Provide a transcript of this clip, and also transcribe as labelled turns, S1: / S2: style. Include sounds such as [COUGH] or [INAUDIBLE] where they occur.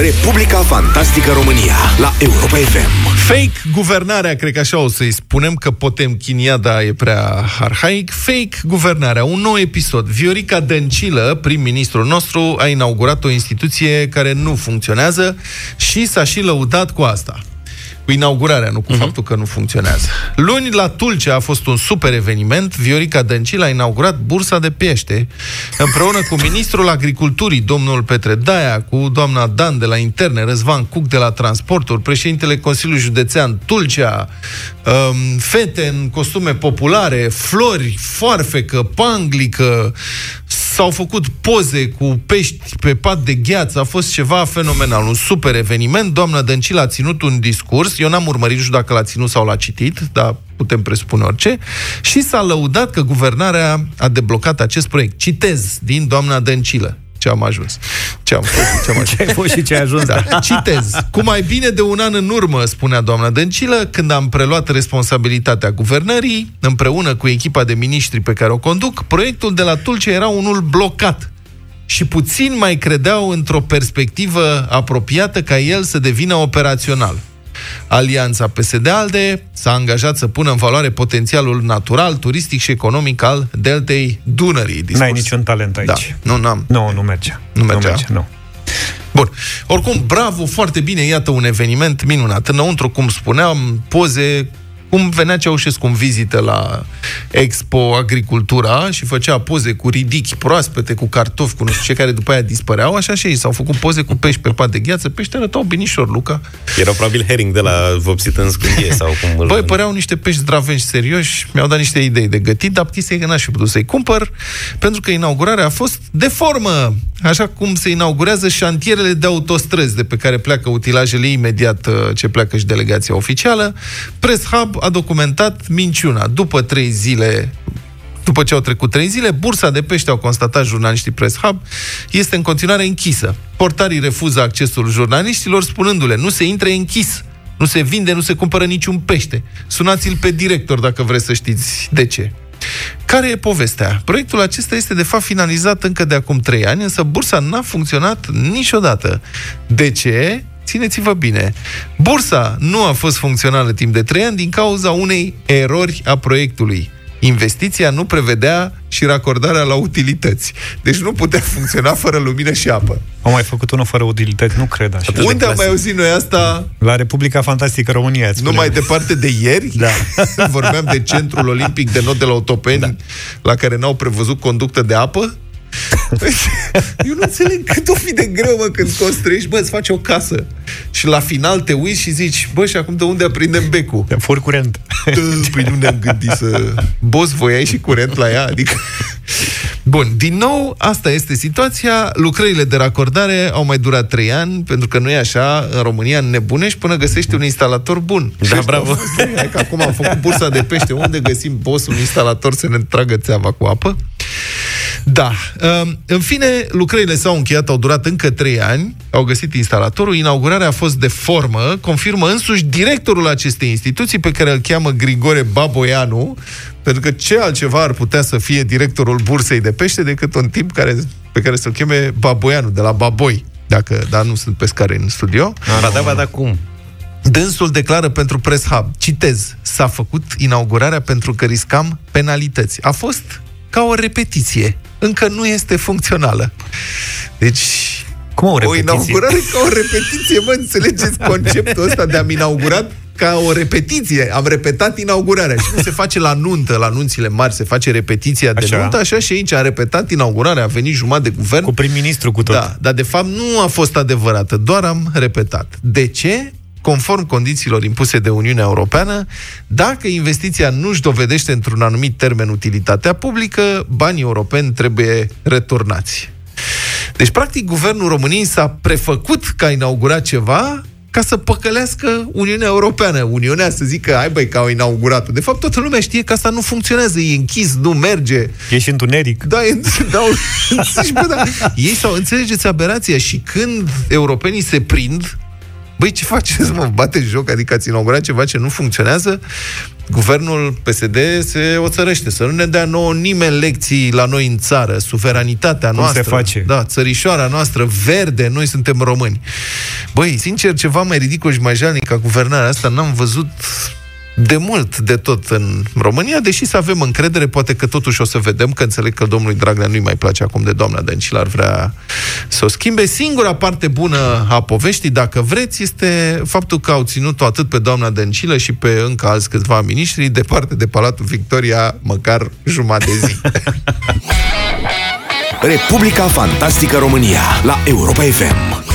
S1: Republica Fantastică România la Europa FM.
S2: Fake guvernarea, cred că așa o să-i spunem, că putem chinia, dar e prea arhaic. Fake guvernarea, un nou episod. Viorica Dăncilă, prim-ministrul nostru, a inaugurat o instituție care nu funcționează și s-a și lăudat cu asta cu inaugurarea, nu cu uh-huh. faptul că nu funcționează. Luni, la Tulcea a fost un super eveniment. Viorica Dăncilă a inaugurat bursa de pește împreună cu ministrul agriculturii, domnul Petre Daia, cu doamna Dan de la interne, Răzvan Cuc de la transporturi, președintele Consiliului Județean Tulcea, um, fete în costume populare, flori, foarfecă, panglică, s-au făcut poze cu pești pe pat de gheață, a fost ceva fenomenal, un super eveniment. Doamna Dăncilă a ținut un discurs, eu n-am urmărit, nu știu dacă l-a ținut sau l-a citit, dar putem presupune orice, și s-a lăudat că guvernarea a deblocat acest proiect. Citez din doamna Dăncilă ce am ajuns. Ce am fost, ce am ajuns. [LAUGHS]
S3: ce ai fost și ce ai ajuns. Da.
S2: Citez. Cu mai bine de un an în urmă, spunea doamna Dăncilă, când am preluat responsabilitatea guvernării, împreună cu echipa de miniștri pe care o conduc, proiectul de la Tulce era unul blocat și puțin mai credeau într-o perspectivă apropiată ca el să devină operațional. Alianța PSD-ALDE s-a angajat să pună în valoare potențialul natural, turistic și economic al deltei Dunării.
S3: Discurs. N-ai niciun talent aici.
S2: Da. Nu, n-am.
S3: Nu, nu merge.
S2: Nu merge.
S3: Nu merge, nu.
S2: Bun. Oricum, bravo, foarte bine, iată un eveniment minunat. Înăuntru, cum spuneam, poze cum venea Ceaușescu în vizită la Expo Agricultura și făcea poze cu ridichi proaspete, cu cartofi, cu nu știu ce, care după aia dispăreau, așa și ei s-au făcut poze cu pești pe pat de gheață, pești arătau binișor, Luca.
S4: Erau probabil herring de la vopsit în scândie sau cum
S2: Băi, păreau niște pești dravenși serioși, mi-au dat niște idei de gătit, dar chestia e că n-aș fi putut să-i cumpăr, pentru că inaugurarea a fost de formă, așa cum se inaugurează șantierele de autostrăzi de pe care pleacă utilajele imediat uh, ce pleacă și delegația oficială. Press Hub a documentat minciuna. După trei zile după ce au trecut trei zile, bursa de pește, au constatat jurnaliștii Press Hub, este în continuare închisă. Portarii refuză accesul jurnaliștilor, spunându-le, nu se intre închis, nu se vinde, nu se cumpără niciun pește. Sunați-l pe director dacă vreți să știți de ce. Care e povestea? Proiectul acesta este de fapt finalizat încă de acum trei ani, însă bursa n-a funcționat niciodată. De ce? Țineți-vă bine, bursa nu a fost funcțională timp de 3 ani din cauza unei erori a proiectului. Investiția nu prevedea și racordarea la utilități. Deci nu putea funcționa fără lumină și apă.
S3: Au mai făcut unul fără utilități? Nu cred așa.
S2: Unde am mai auzit noi asta?
S3: La Republica Fantastică România.
S2: Nu mai departe de ieri?
S3: Da. [LAUGHS]
S2: Vorbeam de Centrul Olimpic de Not de la Otopeni, da. la care n-au prevăzut conductă de apă? [LAUGHS] Eu nu înțeleg cât o fi de greu, mă, când construiești, bă, îți faci o casă. Și la final te uiți și zici, bă, și acum de unde aprindem becul?
S3: De furi curent. [LAUGHS]
S2: Păi nu ne-am gândit să... Boss, voiai și curent la ea? Adică... [LAUGHS] Bun, din nou, asta este situația. Lucrările de racordare au mai durat trei ani, pentru că nu e așa, în România nebunești până găsești un instalator bun.
S4: Da, bravo.
S2: Hai că acum am făcut bursa de pește. Unde găsim boss un instalator să ne tragă țeava cu apă? Da. Um, în fine, lucrările s-au încheiat, au durat încă trei ani, au găsit instalatorul, inaugurarea a fost de formă, confirmă însuși directorul acestei instituții, pe care îl cheamă Grigore Baboianu, pentru că ce altceva ar putea să fie directorul bursei de pește decât un tip care, pe care să-l cheme Baboianu, de la Baboi, dacă, dar nu sunt pescare în studio.
S4: Ba da, ba da, cum?
S2: Dânsul declară pentru Press Hub, citez, s-a făcut inaugurarea pentru că riscam penalități. A fost ca o repetiție. Încă nu este funcțională. Deci,
S3: cum o repetiție?
S2: O inaugurare ca o repetiție, mă, înțelegeți conceptul ăsta de am inaugurat ca o repetiție. Am repetat inaugurarea. Și cum se face la nuntă, la nunțile mari, se face repetiția de așa. nuntă, așa și aici am repetat inaugurarea, a venit jumătate de guvern.
S3: Cu prim-ministru cu tot.
S2: Da, dar de fapt nu a fost adevărată, doar am repetat. De ce? Conform condițiilor impuse de Uniunea Europeană, dacă investiția nu-și dovedește într-un anumit termen utilitatea publică, banii europeni trebuie returnați. Deci, practic, guvernul României s-a prefăcut că a inaugurat ceva ca să păcălească Uniunea Europeană. Uniunea să zică, ai băi, că au inaugurat De fapt, toată lumea știe că asta nu funcționează, e închis, nu merge.
S3: E și întuneric.
S2: Da, e, [LAUGHS] da, zici, bă, da. Ei sau înțelegeți aberația și când europenii se prind, Băi, ce faceți, mă? Bate joc? Adică ați inaugurat ceva ce nu funcționează? Guvernul PSD se oțărește, să nu ne dea nouă nimeni lecții la noi în țară, suveranitatea
S3: Cum
S2: noastră.
S3: se face?
S2: Da, țărișoara noastră, verde, noi suntem români. Băi, sincer, ceva mai ridicol și mai jalnic ca guvernarea asta n-am văzut de mult, de tot în România, deși să avem încredere, poate că totuși o să vedem, că înțeleg că domnului Dragnea nu-i mai place acum de doamna Dăncilă, ar vrea să o schimbe. Singura parte bună a poveștii, dacă vreți, este faptul că au ținut-o atât pe doamna Dăncilă și pe încă alți câțiva miniștri departe de Palatul Victoria, măcar jumătate de zi. [LAUGHS]
S1: Republica Fantastică România la Europa FM.